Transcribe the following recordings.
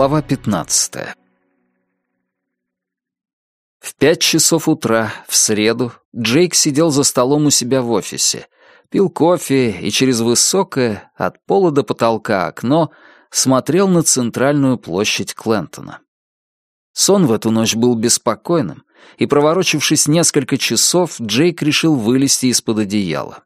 Глава 15 В пять часов утра, в среду, Джейк сидел за столом у себя в офисе, пил кофе и через высокое, от пола до потолка окно, смотрел на центральную площадь Клентона. Сон в эту ночь был беспокойным, и, проворочившись несколько часов, Джейк решил вылезти из-под одеяла.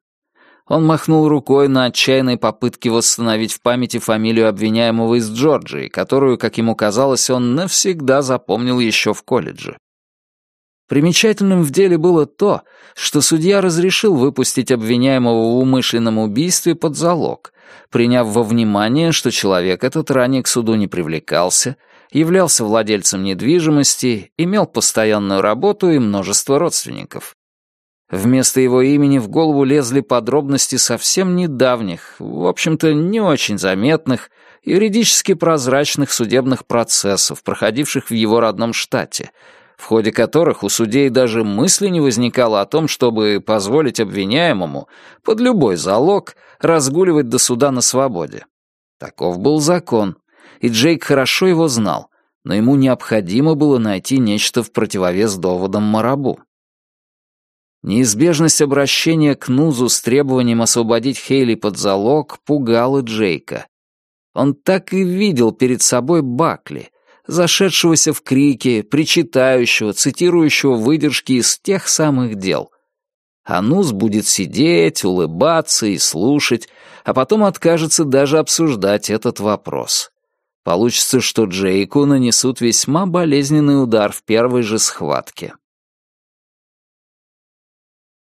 Он махнул рукой на отчаянной попытке восстановить в памяти фамилию обвиняемого из Джорджии, которую, как ему казалось, он навсегда запомнил еще в колледже. Примечательным в деле было то, что судья разрешил выпустить обвиняемого в умышленном убийстве под залог, приняв во внимание, что человек этот ранее к суду не привлекался, являлся владельцем недвижимости, имел постоянную работу и множество родственников. Вместо его имени в голову лезли подробности совсем недавних, в общем-то, не очень заметных, юридически прозрачных судебных процессов, проходивших в его родном штате, в ходе которых у судей даже мысли не возникало о том, чтобы позволить обвиняемому под любой залог разгуливать до суда на свободе. Таков был закон, и Джейк хорошо его знал, но ему необходимо было найти нечто в противовес доводам Марабу. Неизбежность обращения к Нузу с требованием освободить Хейли под залог пугала Джейка. Он так и видел перед собой Бакли, зашедшегося в крики, причитающего, цитирующего выдержки из тех самых дел. А Нуз будет сидеть, улыбаться и слушать, а потом откажется даже обсуждать этот вопрос. Получится, что Джейку нанесут весьма болезненный удар в первой же схватке.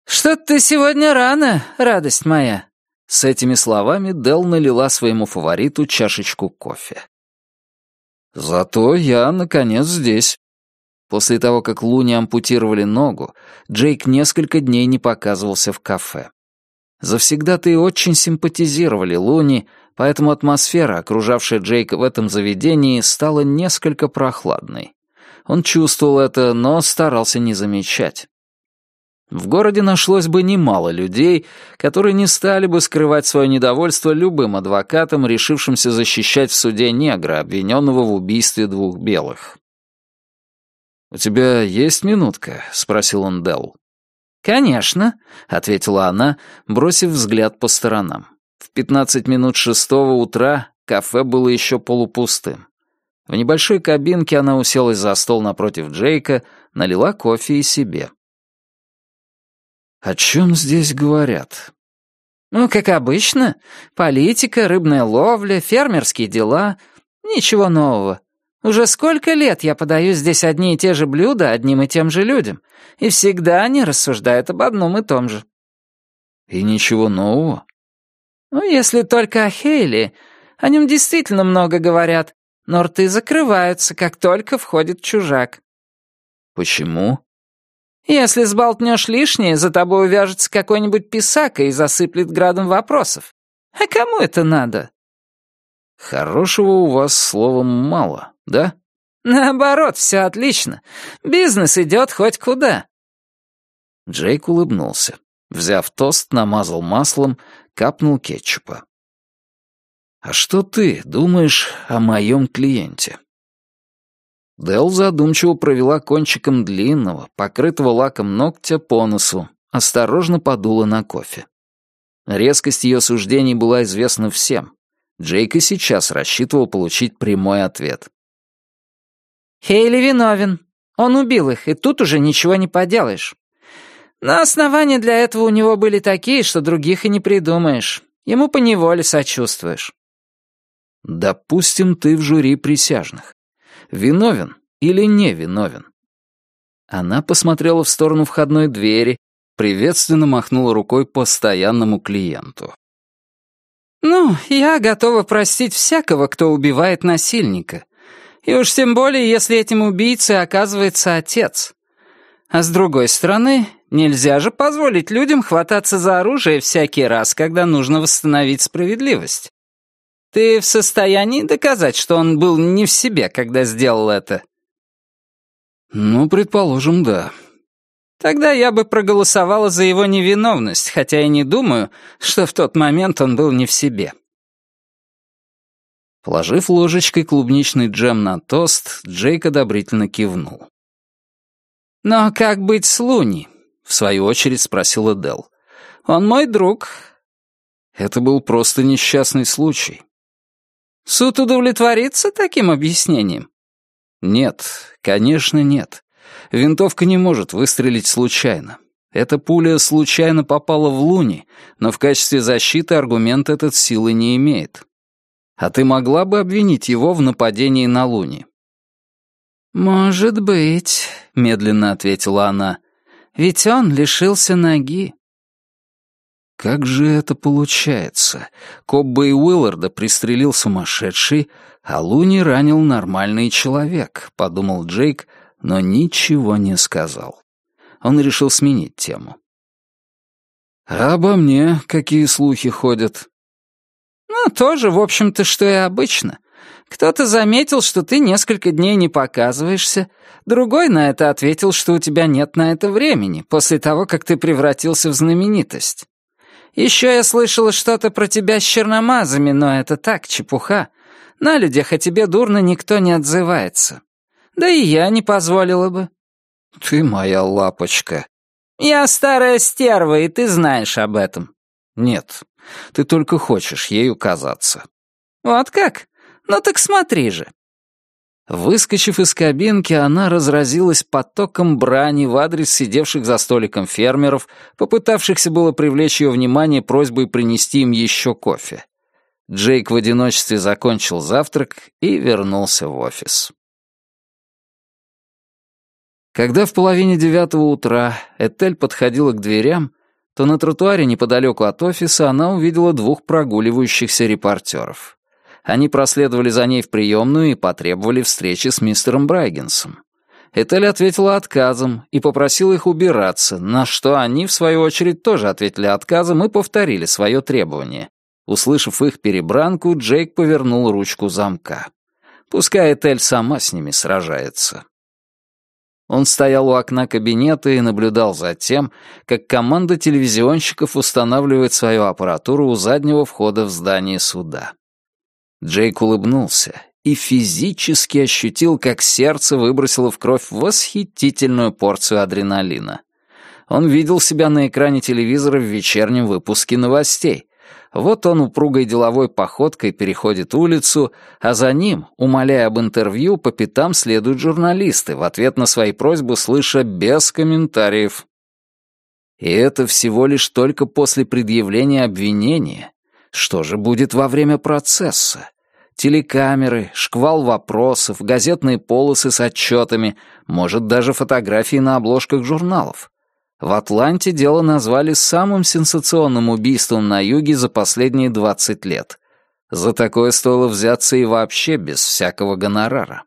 «Что ты сегодня рано, радость моя?» С этими словами Дел налила своему фавориту чашечку кофе. «Зато я, наконец, здесь». После того, как Луни ампутировали ногу, Джейк несколько дней не показывался в кафе. Завсегда-то и очень симпатизировали Луни, поэтому атмосфера, окружавшая Джейка в этом заведении, стала несколько прохладной. Он чувствовал это, но старался не замечать. В городе нашлось бы немало людей, которые не стали бы скрывать свое недовольство любым адвокатом, решившимся защищать в суде негра, обвиненного в убийстве двух белых. «У тебя есть минутка?» — спросил он Делл. «Конечно», — ответила она, бросив взгляд по сторонам. В пятнадцать минут шестого утра кафе было еще полупустым. В небольшой кабинке она уселась за стол напротив Джейка, налила кофе и себе. О чем здесь говорят? Ну, как обычно. Политика, рыбная ловля, фермерские дела. Ничего нового. Уже сколько лет я подаю здесь одни и те же блюда одним и тем же людям, и всегда они рассуждают об одном и том же. И ничего нового? Ну, если только о Хейли. О нем действительно много говорят, но рты закрываются, как только входит чужак. Почему? Если сболтнешь лишнее, за тобой увяжется какой-нибудь писака и засыплет градом вопросов. А кому это надо? Хорошего у вас словом мало, да? Наоборот, все отлично. Бизнес идет хоть куда. Джейк улыбнулся. Взяв тост, намазал маслом, капнул кетчупа. «А что ты думаешь о моем клиенте?» Дел задумчиво провела кончиком длинного, покрытого лаком ногтя по носу, осторожно подула на кофе. Резкость ее суждений была известна всем. Джейк и сейчас рассчитывал получить прямой ответ. «Хейли виновен. Он убил их, и тут уже ничего не поделаешь. Но основания для этого у него были такие, что других и не придумаешь. Ему поневоле сочувствуешь». «Допустим, ты в жюри присяжных виновен или не виновен. Она посмотрела в сторону входной двери, приветственно махнула рукой постоянному клиенту. «Ну, я готова простить всякого, кто убивает насильника. И уж тем более, если этим убийцей оказывается отец. А с другой стороны, нельзя же позволить людям хвататься за оружие всякий раз, когда нужно восстановить справедливость. Ты в состоянии доказать, что он был не в себе, когда сделал это?» «Ну, предположим, да». «Тогда я бы проголосовала за его невиновность, хотя и не думаю, что в тот момент он был не в себе». Положив ложечкой клубничный джем на тост, Джейк одобрительно кивнул. «Но как быть с Луни?» — в свою очередь спросила Дел. «Он мой друг». Это был просто несчастный случай. «Суд удовлетворится таким объяснением?» Нет, конечно, нет. Винтовка не может выстрелить случайно. Эта пуля случайно попала в Луни, но в качестве защиты аргумент этот силы не имеет. А ты могла бы обвинить его в нападении на Луни? «Может быть», — медленно ответила она. «Ведь он лишился ноги». Как же это получается? Кобба и Уилларда пристрелил сумасшедший, а Луни ранил нормальный человек, подумал Джейк, но ничего не сказал. Он решил сменить тему. «А обо мне какие слухи ходят?» «Ну, тоже, в общем-то, что и обычно. Кто-то заметил, что ты несколько дней не показываешься, другой на это ответил, что у тебя нет на это времени, после того, как ты превратился в знаменитость. Еще я слышала что-то про тебя с черномазами, но это так, чепуха. На людях о тебе дурно никто не отзывается. Да и я не позволила бы». «Ты моя лапочка». «Я старая стерва, и ты знаешь об этом». «Нет, ты только хочешь ею казаться». «Вот как? Ну так смотри же». Выскочив из кабинки, она разразилась потоком брани в адрес сидевших за столиком фермеров, попытавшихся было привлечь ее внимание просьбой принести им еще кофе. Джейк в одиночестве закончил завтрак и вернулся в офис. Когда в половине девятого утра Этель подходила к дверям, то на тротуаре неподалеку от офиса она увидела двух прогуливающихся репортеров. Они проследовали за ней в приемную и потребовали встречи с мистером Брайгенсом. Этель ответила отказом и попросила их убираться, на что они, в свою очередь, тоже ответили отказом и повторили свое требование. Услышав их перебранку, Джейк повернул ручку замка. Пускай Этель сама с ними сражается. Он стоял у окна кабинета и наблюдал за тем, как команда телевизионщиков устанавливает свою аппаратуру у заднего входа в здание суда. Джейк улыбнулся и физически ощутил, как сердце выбросило в кровь восхитительную порцию адреналина. Он видел себя на экране телевизора в вечернем выпуске новостей. Вот он упругой деловой походкой переходит улицу, а за ним, умоляя об интервью, по пятам следуют журналисты, в ответ на свои просьбы слыша без комментариев. И это всего лишь только после предъявления обвинения. Что же будет во время процесса? Телекамеры, шквал вопросов, газетные полосы с отчетами, может, даже фотографии на обложках журналов. В Атланте дело назвали самым сенсационным убийством на юге за последние 20 лет. За такое стоило взяться и вообще без всякого гонорара.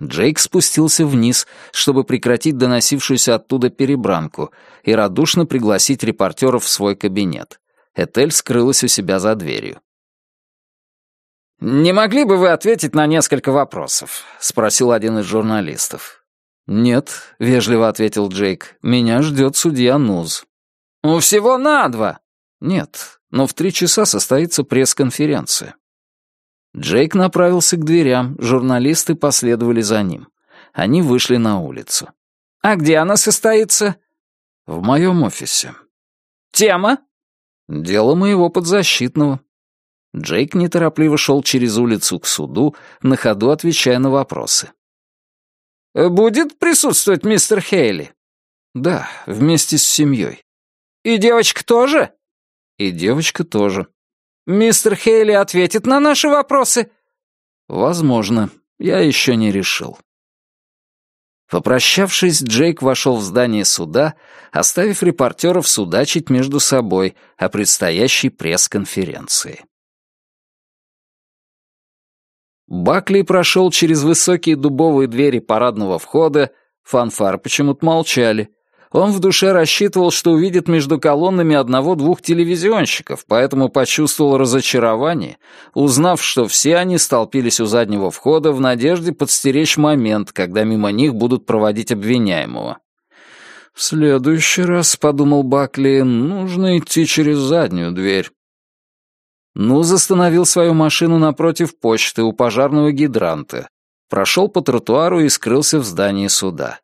Джейк спустился вниз, чтобы прекратить доносившуюся оттуда перебранку и радушно пригласить репортеров в свой кабинет. Этель скрылась у себя за дверью. «Не могли бы вы ответить на несколько вопросов?» — спросил один из журналистов. «Нет», — вежливо ответил Джейк, — «меня ждет судья Нуз». «У всего на два». «Нет, но в три часа состоится пресс-конференция». Джейк направился к дверям, журналисты последовали за ним. Они вышли на улицу. «А где она состоится?» «В моем офисе». «Тема?» «Дело моего подзащитного». Джейк неторопливо шел через улицу к суду, на ходу отвечая на вопросы. «Будет присутствовать мистер Хейли?» «Да, вместе с семьей». «И девочка тоже?» «И девочка тоже». «Мистер Хейли ответит на наши вопросы?» «Возможно. Я еще не решил». Попрощавшись, Джейк вошел в здание суда, оставив репортеров судачить между собой о предстоящей пресс-конференции. Бакли прошел через высокие дубовые двери парадного входа, фанфар почему-то молчали. Он в душе рассчитывал, что увидит между колоннами одного-двух телевизионщиков, поэтому почувствовал разочарование, узнав, что все они столпились у заднего входа в надежде подстеречь момент, когда мимо них будут проводить обвиняемого. «В следующий раз, — подумал Бакли, — нужно идти через заднюю дверь». Нуз остановил свою машину напротив почты у пожарного гидранта, прошел по тротуару и скрылся в здании суда.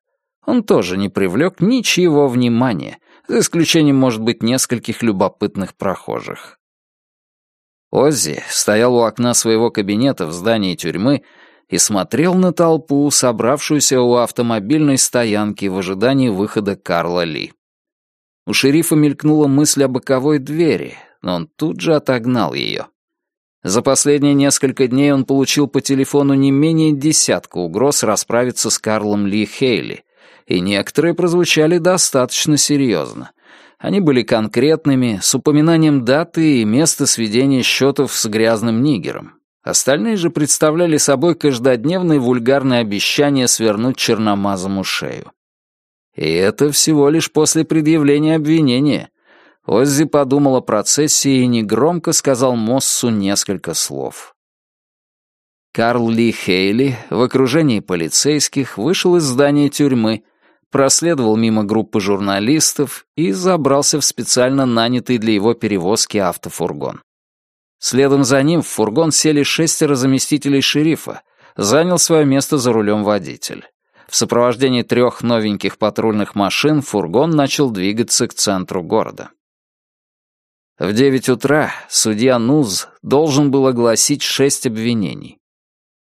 Он тоже не привлек ничего внимания, за исключением, может быть, нескольких любопытных прохожих. Оззи стоял у окна своего кабинета в здании тюрьмы и смотрел на толпу, собравшуюся у автомобильной стоянки в ожидании выхода Карла Ли. У шерифа мелькнула мысль о боковой двери, но он тут же отогнал ее. За последние несколько дней он получил по телефону не менее десятка угроз расправиться с Карлом Ли Хейли, и некоторые прозвучали достаточно серьезно. Они были конкретными, с упоминанием даты и места сведения счетов с грязным нигером. Остальные же представляли собой каждодневные вульгарные обещания свернуть черномазому шею. И это всего лишь после предъявления обвинения. Оззи подумал о процессе и негромко сказал Моссу несколько слов. Карл Ли Хейли в окружении полицейских вышел из здания тюрьмы, проследовал мимо группы журналистов и забрался в специально нанятый для его перевозки автофургон. Следом за ним в фургон сели шестеро заместителей шерифа, занял свое место за рулем водитель. В сопровождении трех новеньких патрульных машин фургон начал двигаться к центру города. В девять утра судья Нуз должен был огласить шесть обвинений.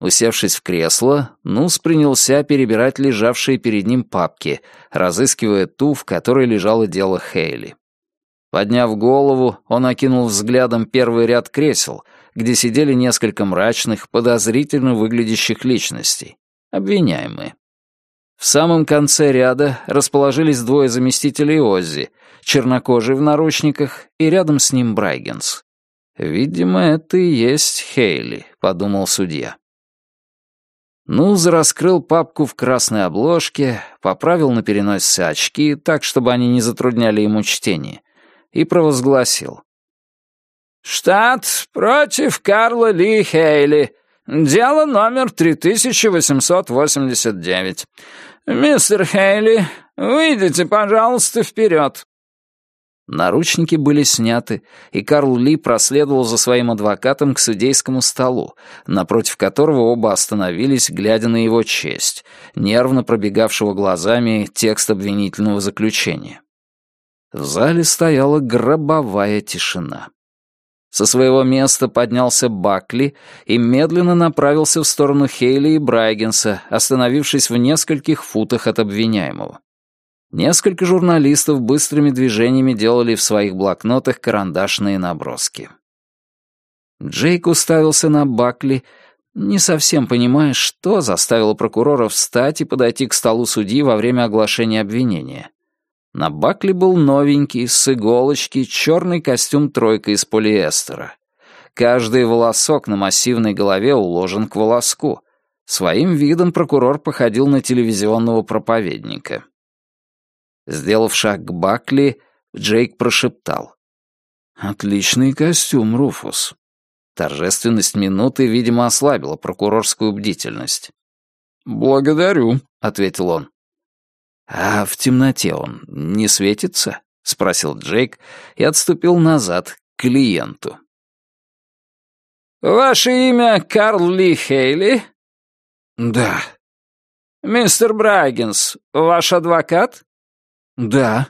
Усевшись в кресло, Нус принялся перебирать лежавшие перед ним папки, разыскивая ту, в которой лежало дело Хейли. Подняв голову, он окинул взглядом первый ряд кресел, где сидели несколько мрачных, подозрительно выглядящих личностей, обвиняемые. В самом конце ряда расположились двое заместителей Оззи, чернокожий в наручниках, и рядом с ним Брайгенс. «Видимо, это и есть Хейли», — подумал судья. Нуз раскрыл папку в красной обложке, поправил на переносице очки так, чтобы они не затрудняли ему чтение, и провозгласил. «Штат против Карла Ли Хейли. Дело номер 3889. Мистер Хейли, выйдите, пожалуйста, вперед». Наручники были сняты, и Карл Ли проследовал за своим адвокатом к судейскому столу, напротив которого оба остановились, глядя на его честь, нервно пробегавшего глазами текст обвинительного заключения. В зале стояла гробовая тишина. Со своего места поднялся Бакли и медленно направился в сторону Хейли и Брайгенса, остановившись в нескольких футах от обвиняемого. Несколько журналистов быстрыми движениями делали в своих блокнотах карандашные наброски. Джейк уставился на Бакли, не совсем понимая, что заставило прокурора встать и подойти к столу судьи во время оглашения обвинения. На Бакли был новенький, с иголочки, черный костюм тройка из полиэстера. Каждый волосок на массивной голове уложен к волоску. Своим видом прокурор походил на телевизионного проповедника. Сделав шаг к Бакли, Джейк прошептал. «Отличный костюм, Руфус». Торжественность минуты, видимо, ослабила прокурорскую бдительность. «Благодарю», — ответил он. «А в темноте он не светится?» — спросил Джейк и отступил назад к клиенту. «Ваше имя Карл Ли Хейли?» «Да». «Мистер Брайгенс, ваш адвокат?» «Да».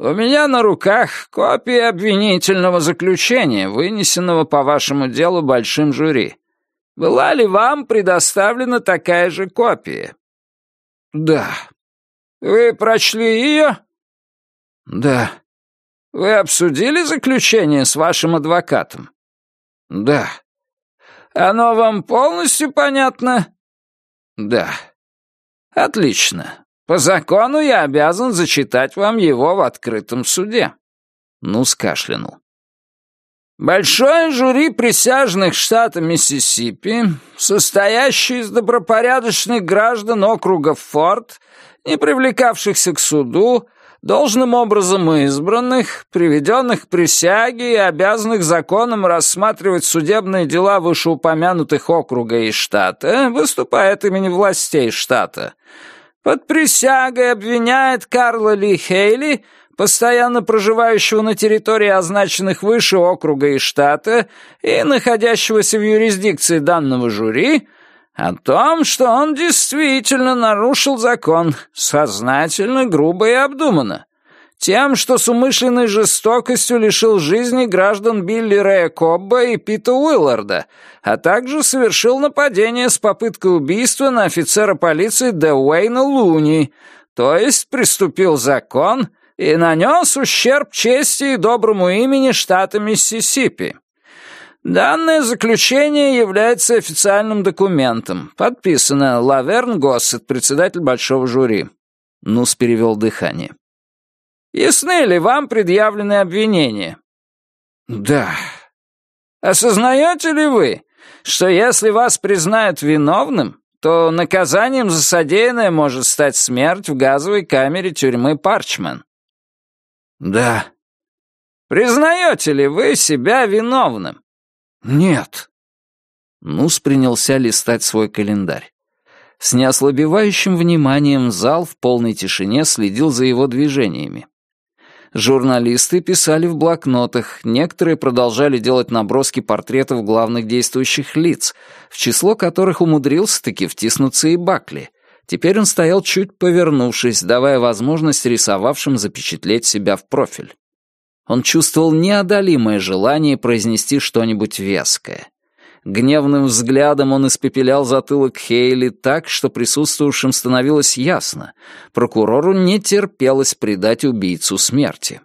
«У меня на руках копия обвинительного заключения, вынесенного по вашему делу большим жюри. Была ли вам предоставлена такая же копия?» «Да». «Вы прочли ее?» «Да». «Вы обсудили заключение с вашим адвокатом?» «Да». «Оно вам полностью понятно?» «Да». «Отлично. По закону я обязан зачитать вам его в открытом суде». Ну, скашлянул. Большое жюри присяжных штата Миссисипи, состоящее из добропорядочных граждан округа Форд, не привлекавшихся к суду, должным образом избранных, приведенных к присяге и обязанных законом рассматривать судебные дела вышеупомянутых округа и штата, выступая от имени властей штата — под присягой обвиняет Карла Ли Хейли постоянно проживающего на территории означенных выше округа и штата и находящегося в юрисдикции данного жюри, о том, что он действительно нарушил закон, сознательно, грубо и обдуманно, тем, что с умышленной жестокостью лишил жизни граждан Билли Рэя Кобба и Пита Уилларда, а также совершил нападение с попыткой убийства на офицера полиции Дэуэйна Луни, то есть приступил закон и нанес ущерб чести и доброму имени штата Миссисипи. Данное заключение является официальным документом. Подписано Лаверн Госсет, председатель большого жюри. Нус перевел дыхание. Ясны ли вам предъявленные обвинения? Да. Осознаете ли вы, что если вас признают виновным, то наказанием за содеянное может стать смерть в газовой камере тюрьмы Парчмен? Да. Признаете ли вы себя виновным? Нет. Нус принялся листать свой календарь. С неослабевающим вниманием зал в полной тишине следил за его движениями. Журналисты писали в блокнотах, некоторые продолжали делать наброски портретов главных действующих лиц, в число которых умудрился-таки втиснуться и Бакли. Теперь он стоял чуть повернувшись, давая возможность рисовавшим запечатлеть себя в профиль. Он чувствовал неодолимое желание произнести что-нибудь веское. Гневным взглядом он испепелял затылок Хейли так, что присутствующим становилось ясно. Прокурору не терпелось предать убийцу смерти.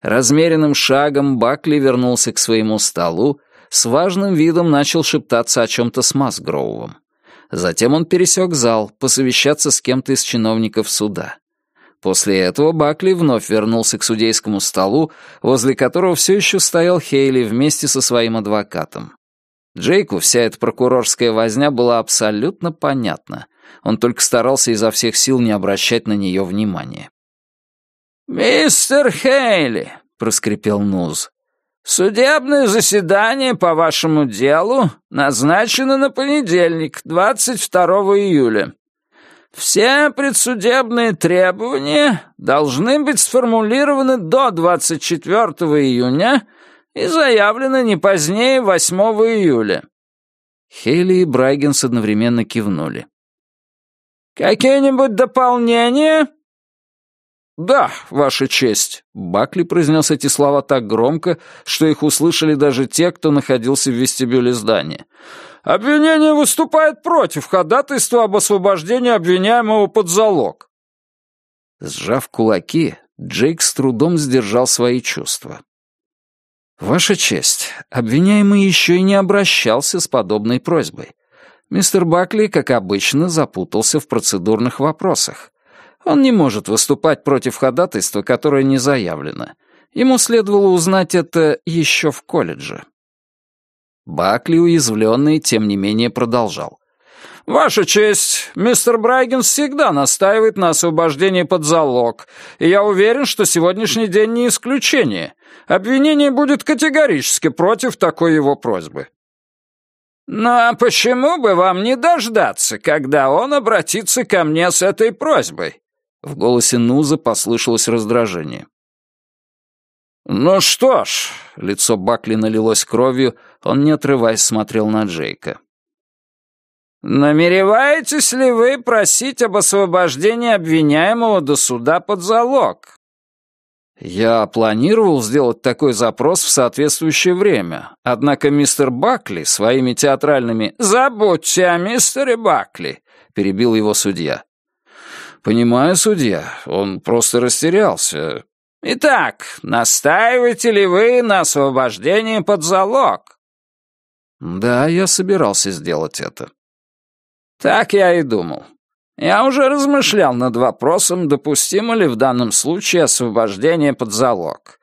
Размеренным шагом Бакли вернулся к своему столу, с важным видом начал шептаться о чем-то с Масгроувом. Затем он пересек зал, посовещаться с кем-то из чиновников суда. После этого Бакли вновь вернулся к судейскому столу, возле которого все еще стоял Хейли вместе со своим адвокатом. Джейку вся эта прокурорская возня была абсолютно понятна. Он только старался изо всех сил не обращать на нее внимания. «Мистер Хейли», — проскрипел Нуз, — «судебное заседание по вашему делу назначено на понедельник, 22 июля. Все предсудебные требования должны быть сформулированы до 24 июня и заявлено не позднее 8 июля». Хейли и Брайгенс одновременно кивнули. «Какие-нибудь дополнения?» «Да, Ваша честь», — Бакли произнес эти слова так громко, что их услышали даже те, кто находился в вестибюле здания. «Обвинение выступает против ходатайства об освобождении обвиняемого под залог». Сжав кулаки, Джейк с трудом сдержал свои чувства. «Ваша честь, обвиняемый еще и не обращался с подобной просьбой. Мистер Бакли, как обычно, запутался в процедурных вопросах. Он не может выступать против ходатайства, которое не заявлено. Ему следовало узнать это еще в колледже». Бакли, уязвленный, тем не менее продолжал. «Ваша честь, мистер Брайгенс всегда настаивает на освобождении под залог, и я уверен, что сегодняшний день не исключение. Обвинение будет категорически против такой его просьбы». «Ну а почему бы вам не дождаться, когда он обратится ко мне с этой просьбой?» В голосе Нуза послышалось раздражение. «Ну что ж», — лицо Бакли налилось кровью, он, не отрываясь, смотрел на Джейка. «Намереваетесь ли вы просить об освобождении обвиняемого до суда под залог?» Я планировал сделать такой запрос в соответствующее время, однако мистер Бакли своими театральными «Забудьте о мистере Бакли», — перебил его судья. «Понимаю, судья, он просто растерялся». «Итак, настаиваете ли вы на освобождении под залог?» «Да, я собирался сделать это». Так я и думал. Я уже размышлял над вопросом, допустимо ли в данном случае освобождение под залог.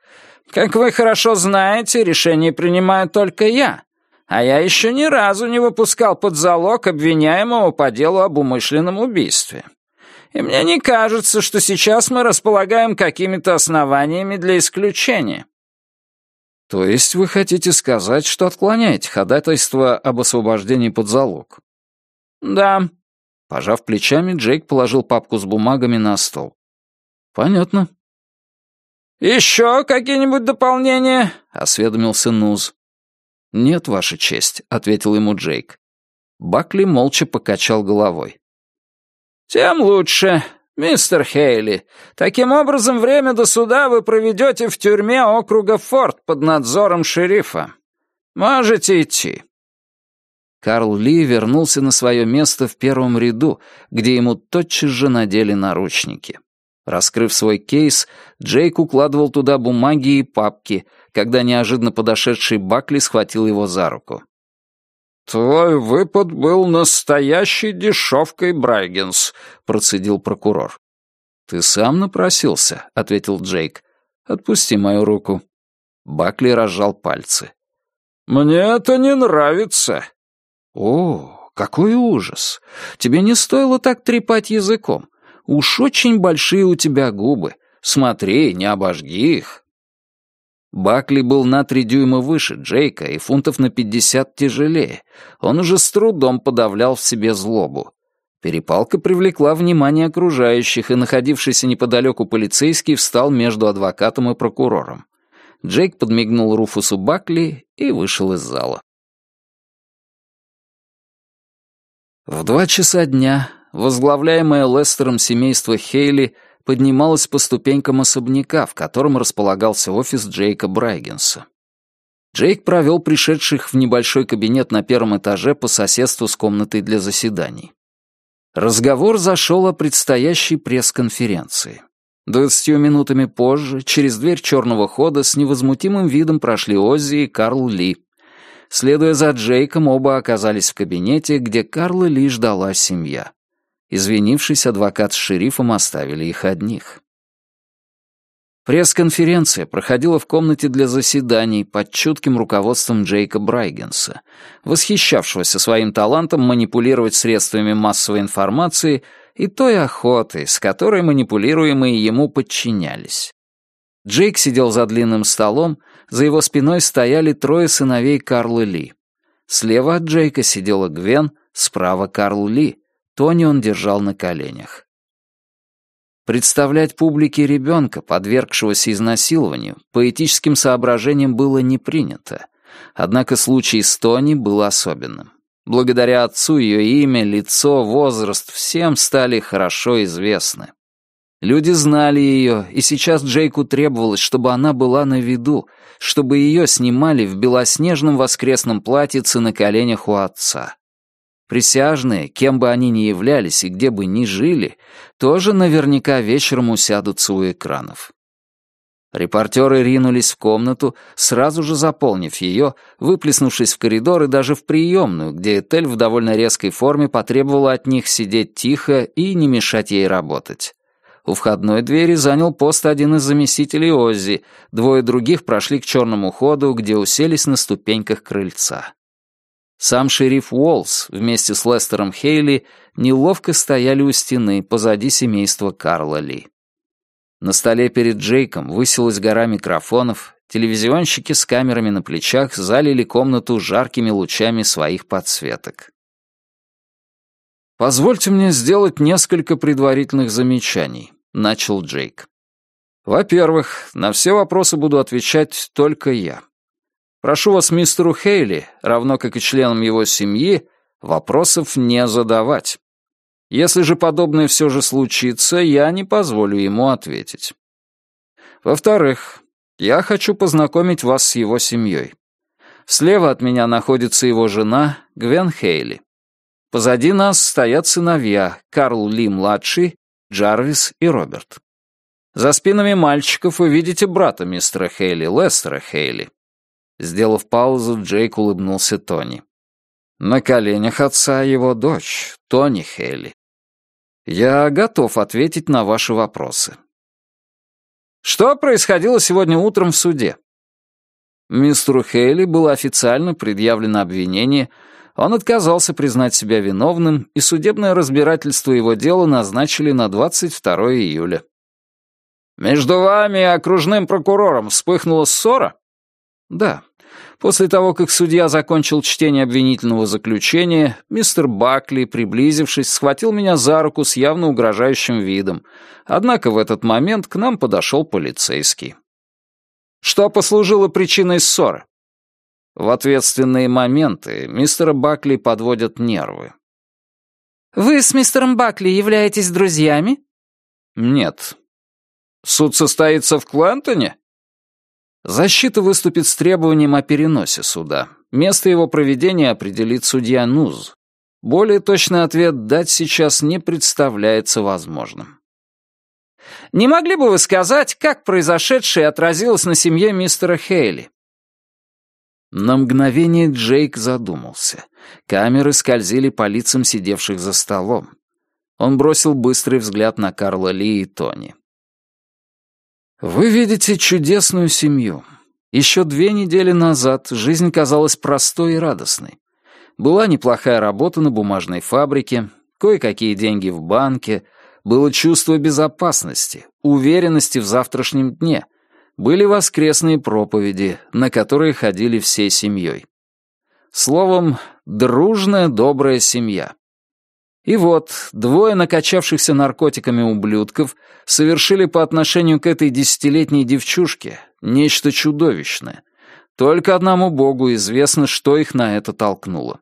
Как вы хорошо знаете, решение принимаю только я, а я еще ни разу не выпускал под залог обвиняемого по делу об умышленном убийстве. И мне не кажется, что сейчас мы располагаем какими-то основаниями для исключения. То есть вы хотите сказать, что отклоняете ходатайство об освобождении под залог? «Да». Пожав плечами, Джейк положил папку с бумагами на стол. «Понятно. «Еще какие-нибудь дополнения?» — осведомился Нуз. «Нет, Ваша честь», — ответил ему Джейк. Бакли молча покачал головой. «Тем лучше, мистер Хейли. Таким образом, время до суда вы проведете в тюрьме округа Форт под надзором шерифа. Можете идти». Карл Ли вернулся на свое место в первом ряду, где ему тотчас же надели наручники. Раскрыв свой кейс, Джейк укладывал туда бумаги и папки, когда неожиданно подошедший Бакли схватил его за руку. «Твой выпад был настоящей дешевкой, Брайгенс», — процедил прокурор. «Ты сам напросился», — ответил Джейк. «Отпусти мою руку». Бакли разжал пальцы. «Мне это не нравится». «О, какой ужас! Тебе не стоило так трепать языком. Уж очень большие у тебя губы. Смотри, не обожги их». Бакли был на три дюйма выше Джейка и фунтов на пятьдесят тяжелее. Он уже с трудом подавлял в себе злобу. Перепалка привлекла внимание окружающих, и находившийся неподалеку полицейский встал между адвокатом и прокурором. Джейк подмигнул Руфусу Бакли и вышел из зала. В два часа дня возглавляемое Лестером семейство Хейли поднималось по ступенькам особняка, в котором располагался офис Джейка Брайгенса. Джейк провел пришедших в небольшой кабинет на первом этаже по соседству с комнатой для заседаний. Разговор зашел о предстоящей пресс-конференции. Двадцатью минутами позже через дверь черного хода с невозмутимым видом прошли Оззи и Карл Ли. Следуя за Джейком, оба оказались в кабинете, где Карла Ли ждала семья. Извинившись, адвокат с шерифом оставили их одних. Пресс-конференция проходила в комнате для заседаний под чутким руководством Джейка Брайгенса, восхищавшегося своим талантом манипулировать средствами массовой информации и той охотой, с которой манипулируемые ему подчинялись. Джейк сидел за длинным столом, за его спиной стояли трое сыновей Карла Ли. Слева от Джейка сидела Гвен, справа Карл Ли, Тони он держал на коленях. Представлять публике ребенка, подвергшегося изнасилованию, по этическим соображениям было не принято. Однако случай с Тони был особенным. Благодаря отцу ее имя, лицо, возраст всем стали хорошо известны. Люди знали ее, и сейчас Джейку требовалось, чтобы она была на виду, чтобы ее снимали в белоснежном воскресном платьице на коленях у отца. Присяжные, кем бы они ни являлись и где бы ни жили, тоже наверняка вечером усядутся у экранов. Репортеры ринулись в комнату, сразу же заполнив ее, выплеснувшись в коридор и даже в приемную, где Этель в довольно резкой форме потребовала от них сидеть тихо и не мешать ей работать. У входной двери занял пост один из заместителей Оззи, двое других прошли к черному ходу, где уселись на ступеньках крыльца. Сам шериф Уолс вместе с Лестером Хейли неловко стояли у стены позади семейства Карла Ли. На столе перед Джейком высилась гора микрофонов, телевизионщики с камерами на плечах залили комнату жаркими лучами своих подсветок. «Позвольте мне сделать несколько предварительных замечаний», — начал Джейк. «Во-первых, на все вопросы буду отвечать только я. Прошу вас мистеру Хейли, равно как и членам его семьи, вопросов не задавать. Если же подобное все же случится, я не позволю ему ответить. Во-вторых, я хочу познакомить вас с его семьей. Слева от меня находится его жена Гвен Хейли. Позади нас стоят сыновья Карл Ли-младший, Джарвис и Роберт. За спинами мальчиков вы видите брата мистера Хейли, Лестера Хейли. Сделав паузу, Джейк улыбнулся Тони. На коленях отца его дочь, Тони Хейли. Я готов ответить на ваши вопросы. Что происходило сегодня утром в суде? Мистеру Хейли было официально предъявлено обвинение, он отказался признать себя виновным, и судебное разбирательство его дела назначили на 22 июля. «Между вами и окружным прокурором вспыхнула ссора?» «Да. После того, как судья закончил чтение обвинительного заключения, мистер Бакли, приблизившись, схватил меня за руку с явно угрожающим видом. Однако в этот момент к нам подошел полицейский. Что послужило причиной ссоры? В ответственные моменты мистера Бакли подводят нервы. «Вы с мистером Бакли являетесь друзьями?» «Нет». «Суд состоится в Клентоне?» Защита выступит с требованием о переносе суда. Место его проведения определит судья Нуз. Более точный ответ дать сейчас не представляется возможным. Не могли бы вы сказать, как произошедшее отразилось на семье мистера Хейли? На мгновение Джейк задумался. Камеры скользили по лицам сидевших за столом. Он бросил быстрый взгляд на Карла Ли и Тони. «Вы видите чудесную семью. Еще две недели назад жизнь казалась простой и радостной. Была неплохая работа на бумажной фабрике, кое-какие деньги в банке, было чувство безопасности, уверенности в завтрашнем дне, были воскресные проповеди, на которые ходили всей семьей. Словом, дружная, добрая семья. И вот двое накачавшихся наркотиками ублюдков совершили по отношению к этой десятилетней девчушке нечто чудовищное. Только одному богу известно, что их на это толкнуло.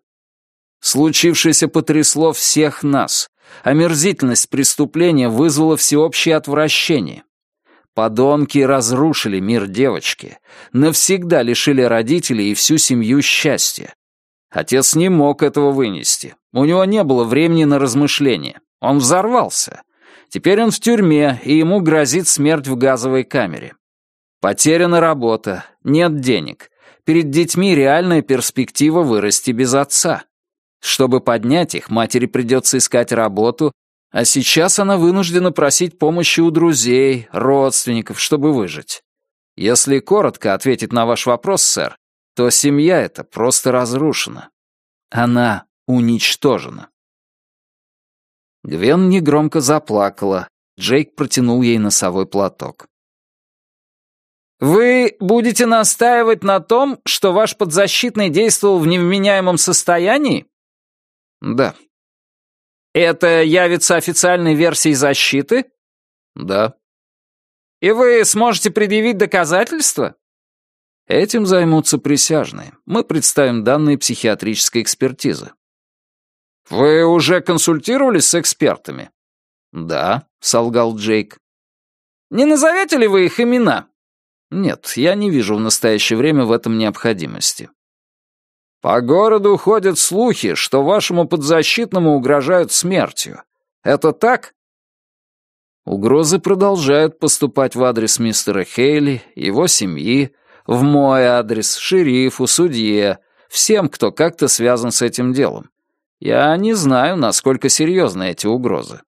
Случившееся потрясло всех нас. Омерзительность преступления вызвала всеобщее отвращение. Подонки разрушили мир девочки, навсегда лишили родителей и всю семью счастья. Отец не мог этого вынести. У него не было времени на размышления. Он взорвался. Теперь он в тюрьме, и ему грозит смерть в газовой камере. Потеряна работа, нет денег. Перед детьми реальная перспектива вырасти без отца. Чтобы поднять их, матери придется искать работу, а сейчас она вынуждена просить помощи у друзей, родственников, чтобы выжить. Если коротко ответить на ваш вопрос, сэр, то семья эта просто разрушена. Она уничтожена. Гвен негромко заплакала. Джейк протянул ей носовой платок. «Вы будете настаивать на том, что ваш подзащитный действовал в невменяемом состоянии?» «Да», это явится официальной версией защиты? Да. И вы сможете предъявить доказательства? Этим займутся присяжные. Мы представим данные психиатрической экспертизы. Вы уже консультировались с экспертами? Да, солгал Джейк. Не назовете ли вы их имена? Нет, я не вижу в настоящее время в этом необходимости. По городу ходят слухи, что вашему подзащитному угрожают смертью. Это так? Угрозы продолжают поступать в адрес мистера Хейли, его семьи, в мой адрес, шерифу, судье, всем, кто как-то связан с этим делом. Я не знаю, насколько серьезны эти угрозы.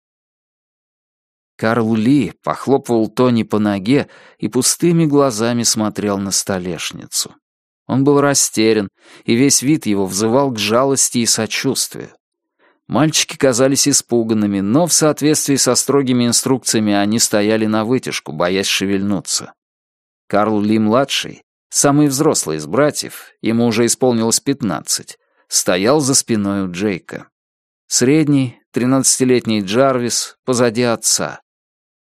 Карл Ли похлопывал Тони по ноге и пустыми глазами смотрел на столешницу. Он был растерян, и весь вид его взывал к жалости и сочувствию. Мальчики казались испуганными, но в соответствии со строгими инструкциями они стояли на вытяжку, боясь шевельнуться. Карл Ли-младший, самый взрослый из братьев, ему уже исполнилось пятнадцать, стоял за спиной у Джейка. Средний, тринадцатилетний Джарвис, позади отца.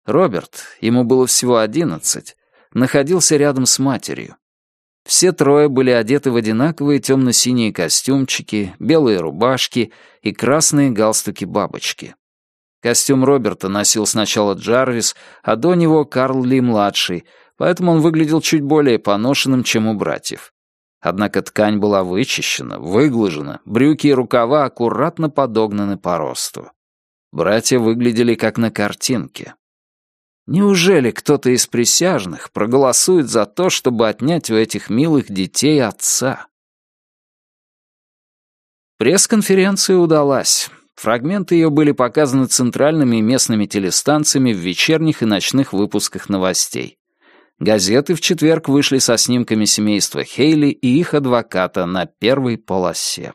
Роберт, ему было всего одиннадцать, находился рядом с матерью. Все трое были одеты в одинаковые темно-синие костюмчики, белые рубашки и красные галстуки-бабочки. Костюм Роберта носил сначала Джарвис, а до него Карл Ли-младший, поэтому он выглядел чуть более поношенным, чем у братьев. Однако ткань была вычищена, выглажена, брюки и рукава аккуратно подогнаны по росту. Братья выглядели как на картинке. Неужели кто-то из присяжных проголосует за то, чтобы отнять у этих милых детей отца? Пресс-конференция удалась. Фрагменты ее были показаны центральными и местными телестанциями в вечерних и ночных выпусках новостей. Газеты в четверг вышли со снимками семейства Хейли и их адвоката на первой полосе.